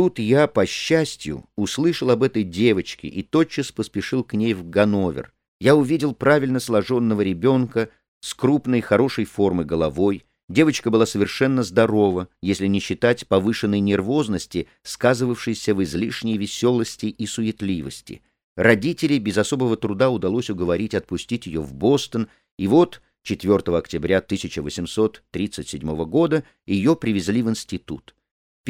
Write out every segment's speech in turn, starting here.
тут я, по счастью, услышал об этой девочке и тотчас поспешил к ней в Ганновер. Я увидел правильно сложенного ребенка с крупной, хорошей формы головой. Девочка была совершенно здорова, если не считать повышенной нервозности, сказывавшейся в излишней веселости и суетливости. Родителей без особого труда удалось уговорить отпустить ее в Бостон, и вот 4 октября 1837 года ее привезли в институт.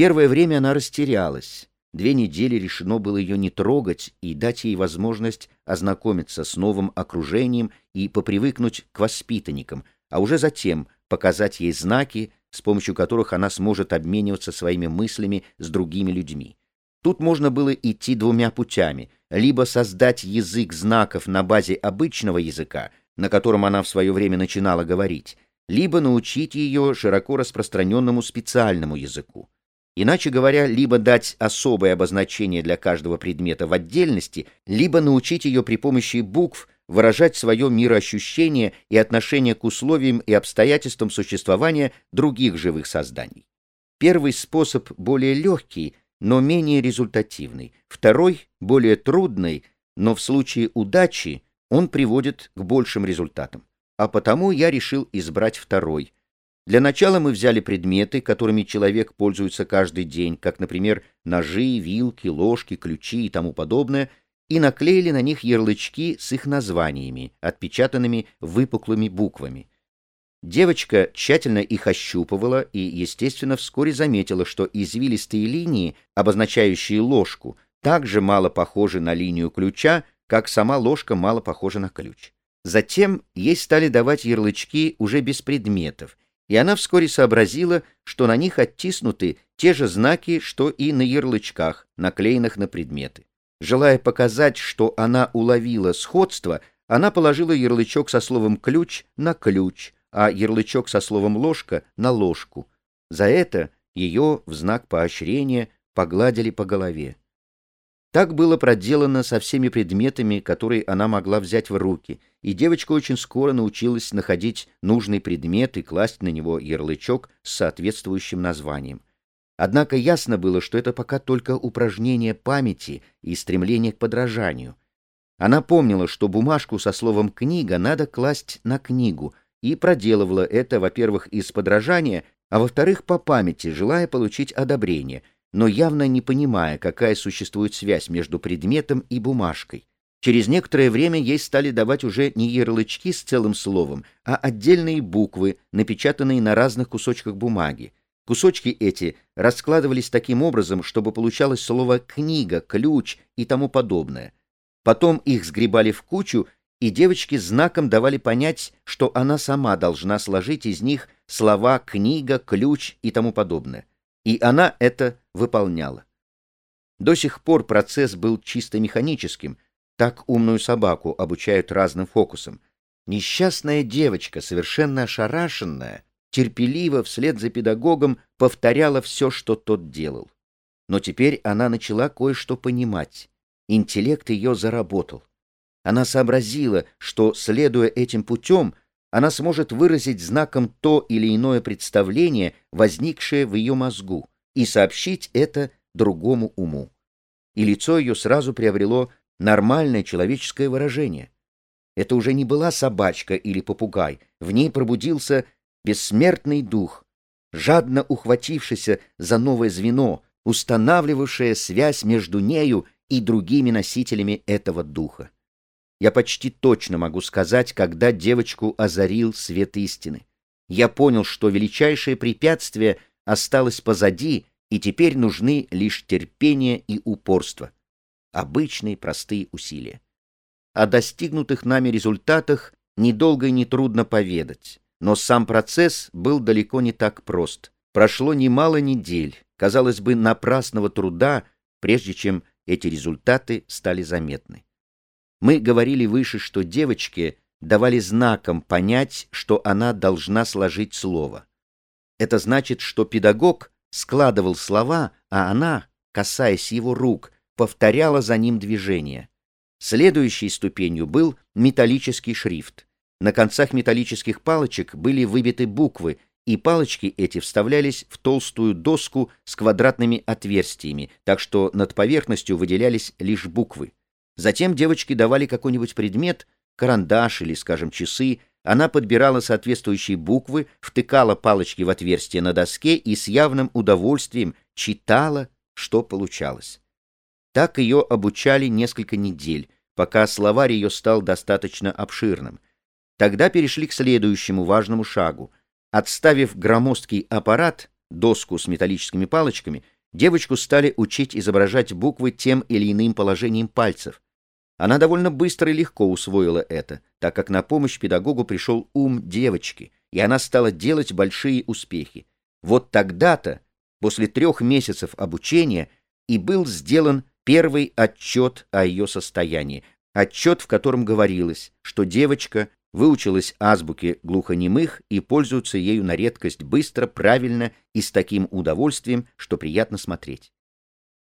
Первое время она растерялась. Две недели решено было ее не трогать и дать ей возможность ознакомиться с новым окружением и попривыкнуть к воспитанникам, а уже затем показать ей знаки, с помощью которых она сможет обмениваться своими мыслями с другими людьми. Тут можно было идти двумя путями, либо создать язык знаков на базе обычного языка, на котором она в свое время начинала говорить, либо научить ее широко распространенному специальному языку. Иначе говоря, либо дать особое обозначение для каждого предмета в отдельности, либо научить ее при помощи букв выражать свое мироощущение и отношение к условиям и обстоятельствам существования других живых созданий. Первый способ более легкий, но менее результативный. Второй более трудный, но в случае удачи он приводит к большим результатам. А потому я решил избрать второй – для начала мы взяли предметы, которыми человек пользуется каждый день, как, например, ножи, вилки, ложки, ключи и тому подобное, и наклеили на них ярлычки с их названиями, отпечатанными выпуклыми буквами. Девочка тщательно их ощупывала и, естественно, вскоре заметила, что извилистые линии, обозначающие ложку, также мало похожи на линию ключа, как сама ложка мало похожа на ключ. Затем ей стали давать ярлычки уже без предметов, и она вскоре сообразила, что на них оттиснуты те же знаки, что и на ярлычках, наклеенных на предметы. Желая показать, что она уловила сходство, она положила ярлычок со словом «ключ» на ключ, а ярлычок со словом «ложка» на ложку. За это ее в знак поощрения погладили по голове. Так было проделано со всеми предметами, которые она могла взять в руки, и девочка очень скоро научилась находить нужный предмет и класть на него ярлычок с соответствующим названием. Однако ясно было, что это пока только упражнение памяти и стремление к подражанию. Она помнила, что бумажку со словом «книга» надо класть на книгу, и проделывала это, во-первых, из подражания, а во-вторых, по памяти, желая получить одобрение — но явно не понимая, какая существует связь между предметом и бумажкой. Через некоторое время ей стали давать уже не ярлычки с целым словом, а отдельные буквы, напечатанные на разных кусочках бумаги. Кусочки эти раскладывались таким образом, чтобы получалось слово «книга», «ключ» и тому подобное. Потом их сгребали в кучу, и девочке знаком давали понять, что она сама должна сложить из них слова «книга», «ключ» и тому подобное. И она это выполняла. До сих пор процесс был чисто механическим, так умную собаку обучают разным фокусам. Несчастная девочка, совершенно ошарашенная, терпеливо вслед за педагогом повторяла все, что тот делал. Но теперь она начала кое-что понимать. Интеллект ее заработал. Она сообразила, что, следуя этим путем, она сможет выразить знаком то или иное представление, возникшее в ее мозгу, и сообщить это другому уму. И лицо ее сразу приобрело нормальное человеческое выражение. Это уже не была собачка или попугай, в ней пробудился бессмертный дух, жадно ухватившийся за новое звено, устанавливавшее связь между нею и другими носителями этого духа. Я почти точно могу сказать, когда девочку озарил свет истины. Я понял, что величайшее препятствие осталось позади, и теперь нужны лишь терпение и упорство. Обычные простые усилия. О достигнутых нами результатах недолго и нетрудно поведать, но сам процесс был далеко не так прост. Прошло немало недель, казалось бы, напрасного труда, прежде чем эти результаты стали заметны. Мы говорили выше, что девочке давали знаком понять, что она должна сложить слово. Это значит, что педагог складывал слова, а она, касаясь его рук, повторяла за ним движение. Следующей ступенью был металлический шрифт. На концах металлических палочек были выбиты буквы, и палочки эти вставлялись в толстую доску с квадратными отверстиями, так что над поверхностью выделялись лишь буквы. Затем девочке давали какой-нибудь предмет, карандаш или, скажем, часы, она подбирала соответствующие буквы, втыкала палочки в отверстие на доске и с явным удовольствием читала, что получалось. Так ее обучали несколько недель, пока словарь ее стал достаточно обширным. Тогда перешли к следующему важному шагу. Отставив громоздкий аппарат, доску с металлическими палочками, девочку стали учить изображать буквы тем или иным положением пальцев. Она довольно быстро и легко усвоила это, так как на помощь педагогу пришел ум девочки, и она стала делать большие успехи. Вот тогда-то, после трех месяцев обучения, и был сделан первый отчет о ее состоянии, отчет, в котором говорилось, что девочка выучилась азбуке глухонемых и пользуется ею на редкость быстро, правильно и с таким удовольствием, что приятно смотреть.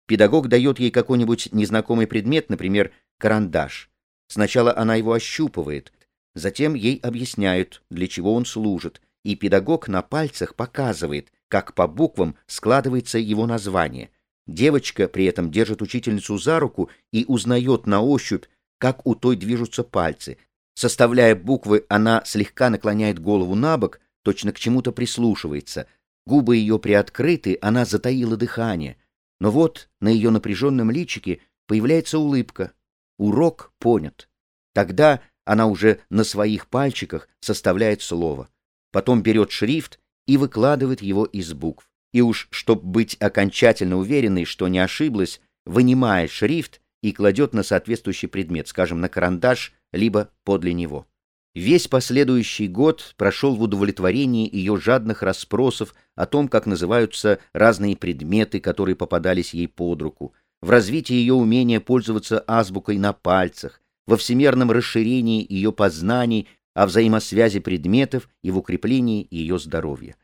Педагог дает ей какой-нибудь незнакомый предмет, например, карандаш. Сначала она его ощупывает, затем ей объясняют, для чего он служит, и педагог на пальцах показывает, как по буквам складывается его название. Девочка при этом держит учительницу за руку и узнает на ощупь, как у той движутся пальцы. Составляя буквы, она слегка наклоняет голову на бок, точно к чему-то прислушивается. Губы ее приоткрыты, она затаила дыхание — но вот на ее напряженном личике появляется улыбка. Урок понят. Тогда она уже на своих пальчиках составляет слово. Потом берет шрифт и выкладывает его из букв. И уж, чтобы быть окончательно уверенной, что не ошиблась, вынимает шрифт и кладет на соответствующий предмет, скажем, на карандаш, либо подле него. Весь последующий год прошел в удовлетворении ее жадных расспросов о том, как называются разные предметы, которые попадались ей под руку, в развитии ее умения пользоваться азбукой на пальцах, во всемерном расширении ее познаний о взаимосвязи предметов и в укреплении ее здоровья.